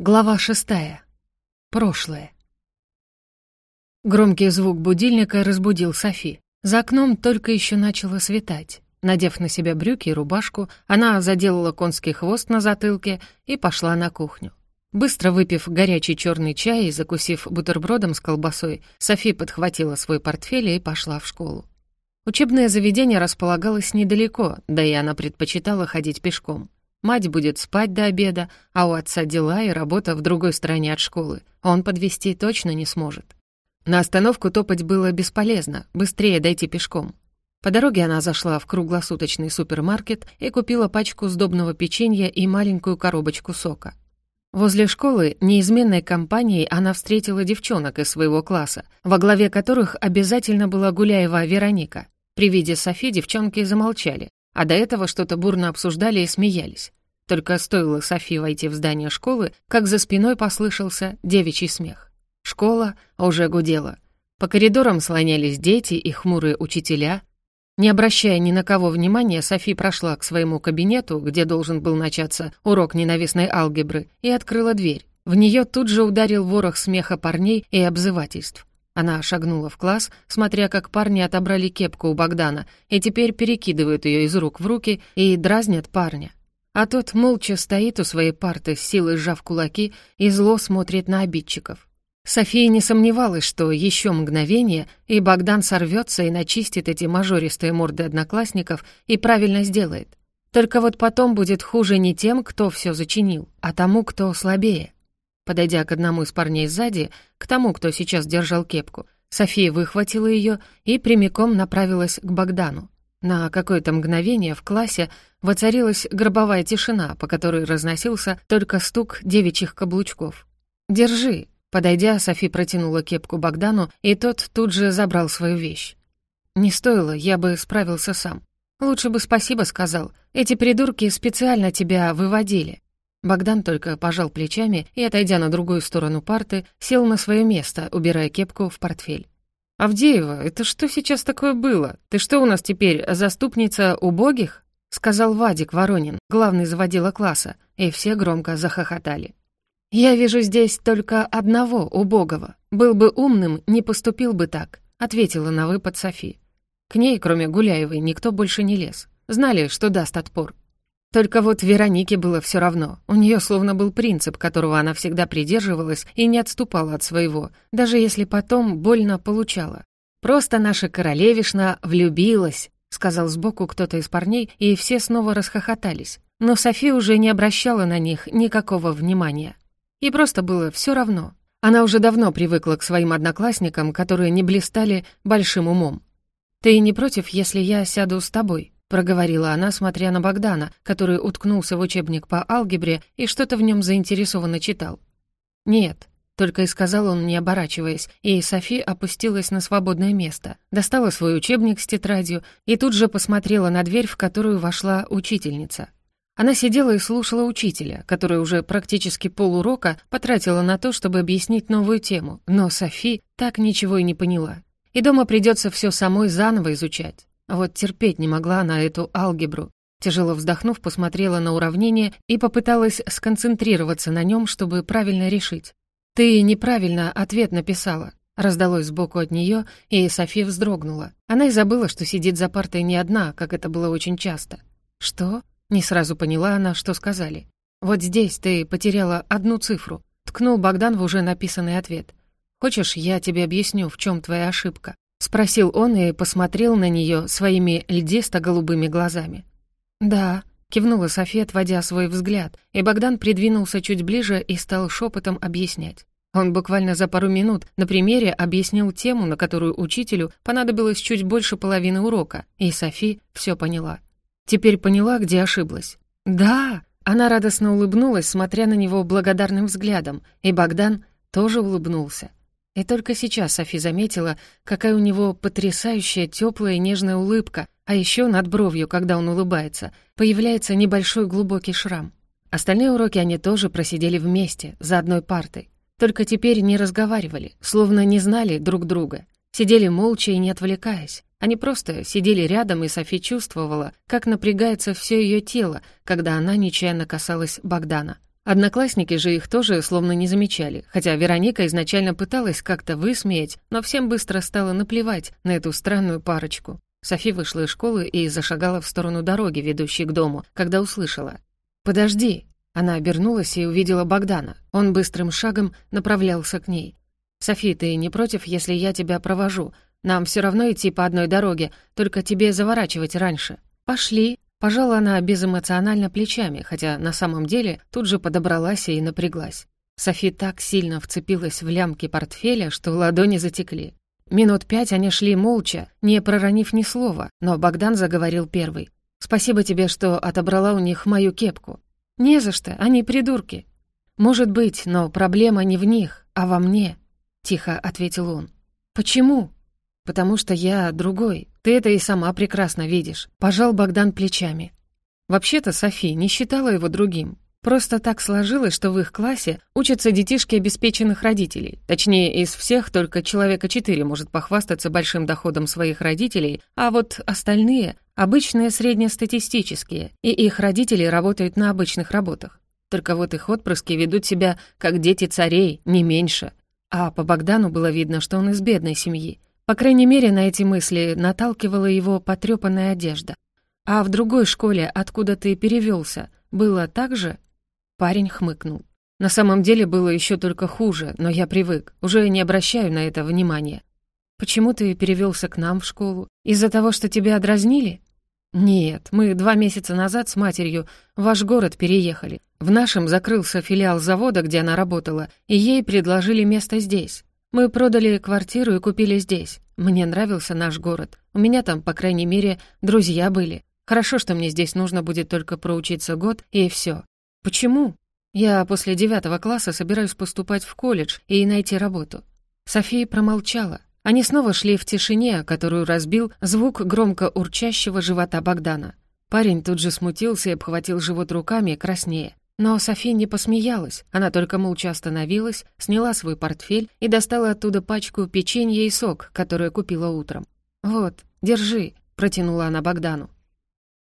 Глава шестая. Прошлое. Громкий звук будильника разбудил Софи. За окном только еще начало светать. Надев на себя брюки и рубашку, она заделала конский хвост на затылке и пошла на кухню. Быстро выпив горячий черный чай и закусив бутербродом с колбасой, Софи подхватила свой портфель и пошла в школу. Учебное заведение располагалось недалеко, да и она предпочитала ходить пешком. Мать будет спать до обеда, а у отца дела и работа в другой стороне от школы. Он подвести точно не сможет. На остановку топать было бесполезно, быстрее дойти пешком. По дороге она зашла в круглосуточный супермаркет и купила пачку сдобного печенья и маленькую коробочку сока. Возле школы неизменной компанией она встретила девчонок из своего класса, во главе которых обязательно была Гуляева Вероника. При виде Софи девчонки замолчали, а до этого что-то бурно обсуждали и смеялись. Только стоило Софи войти в здание школы, как за спиной послышался девичий смех. Школа уже гудела. По коридорам слонялись дети и хмурые учителя. Не обращая ни на кого внимания, Софи прошла к своему кабинету, где должен был начаться урок ненавистной алгебры, и открыла дверь. В нее тут же ударил ворох смеха парней и обзывательств. Она шагнула в класс, смотря как парни отобрали кепку у Богдана и теперь перекидывают ее из рук в руки и дразнят парня. А тот молча стоит у своей парты, с силой сжав кулаки, и зло смотрит на обидчиков. София не сомневалась, что еще мгновение, и Богдан сорвется и начистит эти мажористые морды одноклассников и правильно сделает. Только вот потом будет хуже не тем, кто все зачинил, а тому, кто слабее. Подойдя к одному из парней сзади, к тому, кто сейчас держал кепку, София выхватила ее и прямиком направилась к Богдану. На какое-то мгновение в классе воцарилась гробовая тишина, по которой разносился только стук девичьих каблучков. «Держи!» Подойдя, Софи протянула кепку Богдану, и тот тут же забрал свою вещь. «Не стоило, я бы справился сам. Лучше бы спасибо сказал. Эти придурки специально тебя выводили. Богдан только пожал плечами и, отойдя на другую сторону парты, сел на свое место, убирая кепку в портфель. «Авдеева, это что сейчас такое было? Ты что у нас теперь, заступница убогих?» — сказал Вадик Воронин, главный заводила класса, и все громко захохотали. «Я вижу здесь только одного убогого. Был бы умным, не поступил бы так», — ответила на выпад Софи. К ней, кроме Гуляевой, никто больше не лез. Знали, что даст отпор. Только вот Веронике было все равно. У нее словно был принцип, которого она всегда придерживалась и не отступала от своего, даже если потом больно получала. «Просто наша королевишна влюбилась», — сказал сбоку кто-то из парней, и все снова расхохотались. Но Софи уже не обращала на них никакого внимания. И просто было все равно. Она уже давно привыкла к своим одноклассникам, которые не блистали большим умом. «Ты не против, если я сяду с тобой?» Проговорила она, смотря на Богдана, который уткнулся в учебник по алгебре и что-то в нем заинтересованно читал. «Нет», — только и сказал он, не оборачиваясь, и Софи опустилась на свободное место, достала свой учебник с тетрадью и тут же посмотрела на дверь, в которую вошла учительница. Она сидела и слушала учителя, который уже практически полурока потратила на то, чтобы объяснить новую тему, но Софи так ничего и не поняла. И дома придется все самой заново изучать. Вот терпеть не могла она эту алгебру. Тяжело вздохнув, посмотрела на уравнение и попыталась сконцентрироваться на нем, чтобы правильно решить. «Ты неправильно ответ написала», — раздалось сбоку от нее, и София вздрогнула. Она и забыла, что сидит за партой не одна, как это было очень часто. «Что?» — не сразу поняла она, что сказали. «Вот здесь ты потеряла одну цифру», — ткнул Богдан в уже написанный ответ. «Хочешь, я тебе объясню, в чем твоя ошибка?» — спросил он и посмотрел на нее своими льдисто-голубыми глазами. «Да», — кивнула София, отводя свой взгляд, и Богдан придвинулся чуть ближе и стал шепотом объяснять. Он буквально за пару минут на примере объяснил тему, на которую учителю понадобилось чуть больше половины урока, и Софи все поняла. Теперь поняла, где ошиблась. «Да!» Она радостно улыбнулась, смотря на него благодарным взглядом, и Богдан тоже улыбнулся. И только сейчас Софи заметила, какая у него потрясающая теплая и нежная улыбка, а еще над бровью, когда он улыбается, появляется небольшой глубокий шрам. Остальные уроки они тоже просидели вместе, за одной партой. Только теперь не разговаривали, словно не знали друг друга. Сидели молча и не отвлекаясь. Они просто сидели рядом, и Софи чувствовала, как напрягается все ее тело, когда она нечаянно касалась Богдана. Одноклассники же их тоже словно не замечали, хотя Вероника изначально пыталась как-то высмеять, но всем быстро стало наплевать на эту странную парочку. Софи вышла из школы и зашагала в сторону дороги, ведущей к дому, когда услышала. «Подожди!» Она обернулась и увидела Богдана. Он быстрым шагом направлялся к ней. «Софи, ты не против, если я тебя провожу? Нам все равно идти по одной дороге, только тебе заворачивать раньше». «Пошли!» Пожала она безэмоционально плечами, хотя на самом деле тут же подобралась и напряглась. Софи так сильно вцепилась в лямки портфеля, что ладони затекли. Минут пять они шли молча, не проронив ни слова, но Богдан заговорил первый. «Спасибо тебе, что отобрала у них мою кепку». «Не за что, они придурки». «Может быть, но проблема не в них, а во мне», — тихо ответил он. «Почему?» «Потому что я другой. Ты это и сама прекрасно видишь», — пожал Богдан плечами. Вообще-то Софи не считала его другим. Просто так сложилось, что в их классе учатся детишки обеспеченных родителей. Точнее, из всех только человека четыре может похвастаться большим доходом своих родителей, а вот остальные — обычные среднестатистические, и их родители работают на обычных работах. Только вот их отпрыски ведут себя как дети царей, не меньше. А по Богдану было видно, что он из бедной семьи. По крайней мере, на эти мысли наталкивала его потрёпанная одежда. «А в другой школе, откуда ты перевёлся, было так же?» Парень хмыкнул. На самом деле было еще только хуже, но я привык, уже не обращаю на это внимания. Почему ты перевелся к нам в школу? Из-за того, что тебя дразнили? Нет, мы два месяца назад с матерью в ваш город переехали. В нашем закрылся филиал завода, где она работала, и ей предложили место здесь. Мы продали квартиру и купили здесь. Мне нравился наш город. У меня там, по крайней мере, друзья были. Хорошо, что мне здесь нужно будет только проучиться год, и все. «Почему?» «Я после девятого класса собираюсь поступать в колледж и найти работу». София промолчала. Они снова шли в тишине, которую разбил звук громко урчащего живота Богдана. Парень тут же смутился и обхватил живот руками, краснее. Но София не посмеялась, она только молча остановилась, сняла свой портфель и достала оттуда пачку печенья и сок, которую купила утром. «Вот, держи», — протянула она Богдану.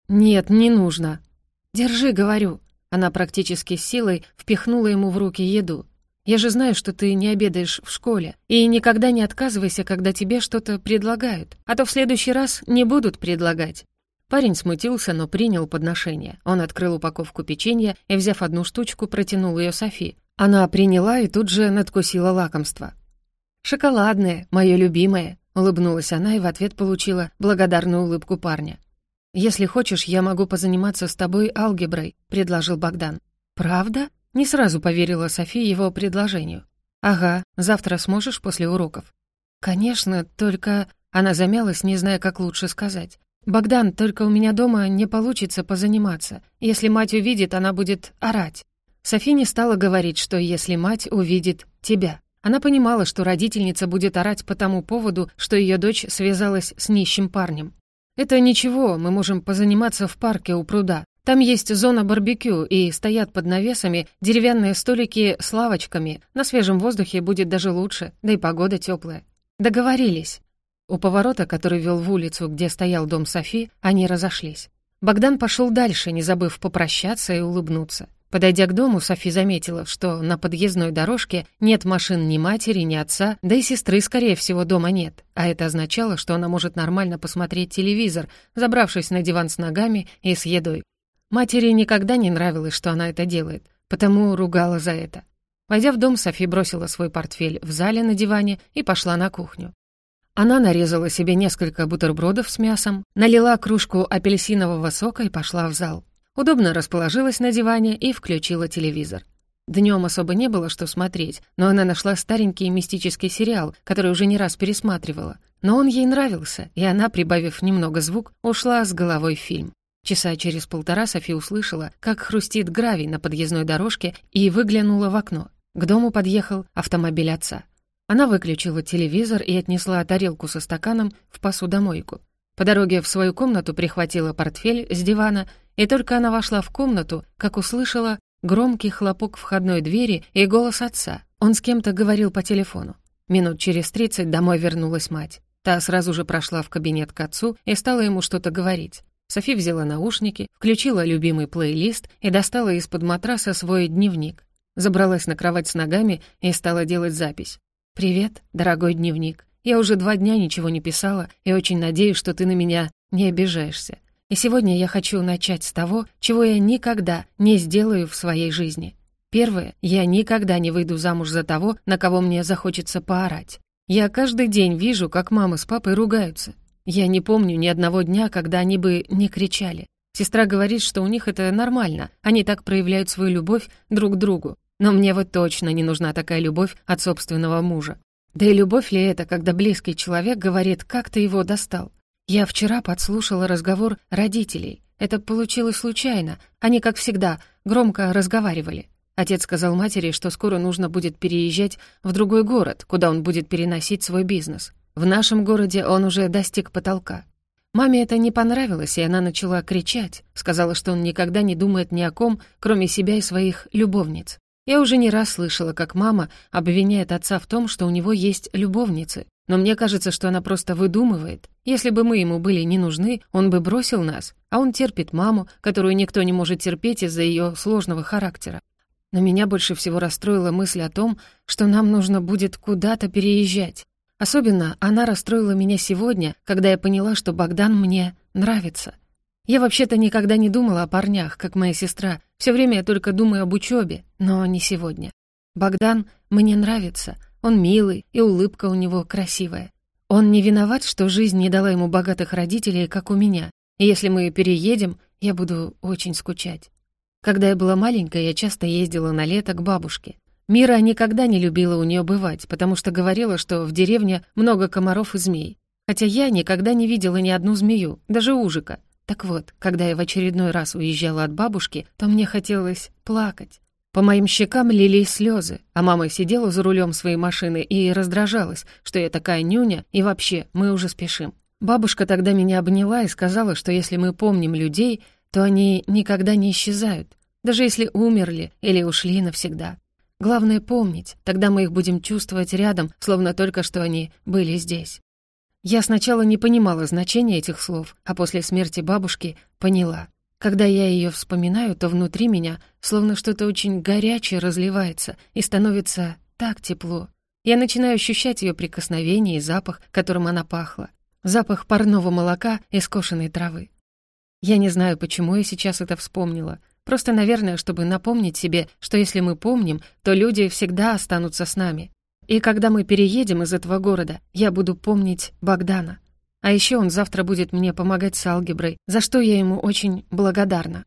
«Нет, не нужно». «Держи, говорю», она практически силой впихнула ему в руки еду. «Я же знаю, что ты не обедаешь в школе, и никогда не отказывайся, когда тебе что-то предлагают, а то в следующий раз не будут предлагать». Парень смутился, но принял подношение. Он открыл упаковку печенья и, взяв одну штучку, протянул ее Софи. Она приняла и тут же надкусила лакомство. «Шоколадное, мое любимое», — улыбнулась она и в ответ получила благодарную улыбку парня. «Если хочешь, я могу позаниматься с тобой алгеброй», — предложил Богдан. «Правда?» — не сразу поверила София его предложению. «Ага, завтра сможешь после уроков?» «Конечно, только...» Она замялась, не зная, как лучше сказать. «Богдан, только у меня дома не получится позаниматься. Если мать увидит, она будет орать». Софи не стала говорить, что если мать увидит тебя. Она понимала, что родительница будет орать по тому поводу, что ее дочь связалась с нищим парнем. «Это ничего, мы можем позаниматься в парке у пруда. Там есть зона барбекю, и стоят под навесами деревянные столики с лавочками. На свежем воздухе будет даже лучше, да и погода теплая. Договорились». У поворота, который вел в улицу, где стоял дом Софи, они разошлись. Богдан пошел дальше, не забыв попрощаться и улыбнуться. Подойдя к дому, Софи заметила, что на подъездной дорожке нет машин ни матери, ни отца, да и сестры, скорее всего, дома нет. А это означало, что она может нормально посмотреть телевизор, забравшись на диван с ногами и с едой. Матери никогда не нравилось, что она это делает, потому ругала за это. Войдя в дом, Софи бросила свой портфель в зале на диване и пошла на кухню. Она нарезала себе несколько бутербродов с мясом, налила кружку апельсинового сока и пошла в зал. Удобно расположилась на диване и включила телевизор. Днем особо не было что смотреть, но она нашла старенький мистический сериал, который уже не раз пересматривала. Но он ей нравился, и она, прибавив немного звук, ушла с головой в фильм. Часа через полтора Софи услышала, как хрустит гравий на подъездной дорожке и выглянула в окно. К дому подъехал автомобиль отца. Она выключила телевизор и отнесла тарелку со стаканом в посудомойку. По дороге в свою комнату прихватила портфель с дивана и только она вошла в комнату, как услышала громкий хлопок входной двери и голос отца. Он с кем-то говорил по телефону. Минут через тридцать домой вернулась мать. Та сразу же прошла в кабинет к отцу и стала ему что-то говорить. Софи взяла наушники, включила любимый плейлист и достала из-под матраса свой дневник. Забралась на кровать с ногами и стала делать запись. «Привет, дорогой дневник. Я уже два дня ничего не писала и очень надеюсь, что ты на меня не обижаешься. И сегодня я хочу начать с того, чего я никогда не сделаю в своей жизни. Первое, я никогда не выйду замуж за того, на кого мне захочется поорать. Я каждый день вижу, как мама с папой ругаются. Я не помню ни одного дня, когда они бы не кричали. Сестра говорит, что у них это нормально, они так проявляют свою любовь друг к другу. Но мне вот точно не нужна такая любовь от собственного мужа. Да и любовь ли это, когда близкий человек говорит, как ты его достал? Я вчера подслушала разговор родителей. Это получилось случайно. Они, как всегда, громко разговаривали. Отец сказал матери, что скоро нужно будет переезжать в другой город, куда он будет переносить свой бизнес. В нашем городе он уже достиг потолка. Маме это не понравилось, и она начала кричать. Сказала, что он никогда не думает ни о ком, кроме себя и своих любовниц. Я уже не раз слышала, как мама обвиняет отца в том, что у него есть любовницы. Но мне кажется, что она просто выдумывает. Если бы мы ему были не нужны, он бы бросил нас, а он терпит маму, которую никто не может терпеть из-за ее сложного характера. Но меня больше всего расстроила мысль о том, что нам нужно будет куда-то переезжать. Особенно она расстроила меня сегодня, когда я поняла, что Богдан мне нравится. Я вообще-то никогда не думала о парнях, как моя сестра. Все время я только думаю об учебе, но не сегодня. Богдан мне нравится, он милый, и улыбка у него красивая. Он не виноват, что жизнь не дала ему богатых родителей, как у меня. И если мы переедем, я буду очень скучать. Когда я была маленькая, я часто ездила на лето к бабушке. Мира никогда не любила у нее бывать, потому что говорила, что в деревне много комаров и змей. Хотя я никогда не видела ни одну змею, даже ужика. Так вот, когда я в очередной раз уезжала от бабушки, то мне хотелось плакать. По моим щекам лились слезы, а мама сидела за рулем своей машины и раздражалась, что я такая нюня, и вообще, мы уже спешим. Бабушка тогда меня обняла и сказала, что если мы помним людей, то они никогда не исчезают, даже если умерли или ушли навсегда. Главное помнить, тогда мы их будем чувствовать рядом, словно только что они были здесь. Я сначала не понимала значения этих слов, а после смерти бабушки поняла. Когда я ее вспоминаю, то внутри меня словно что-то очень горячее разливается и становится так тепло. Я начинаю ощущать ее прикосновение и запах, которым она пахла. Запах парного молока и скошенной травы. Я не знаю, почему я сейчас это вспомнила. Просто, наверное, чтобы напомнить себе, что если мы помним, то люди всегда останутся с нами. И когда мы переедем из этого города, я буду помнить Богдана. А еще он завтра будет мне помогать с алгеброй, за что я ему очень благодарна.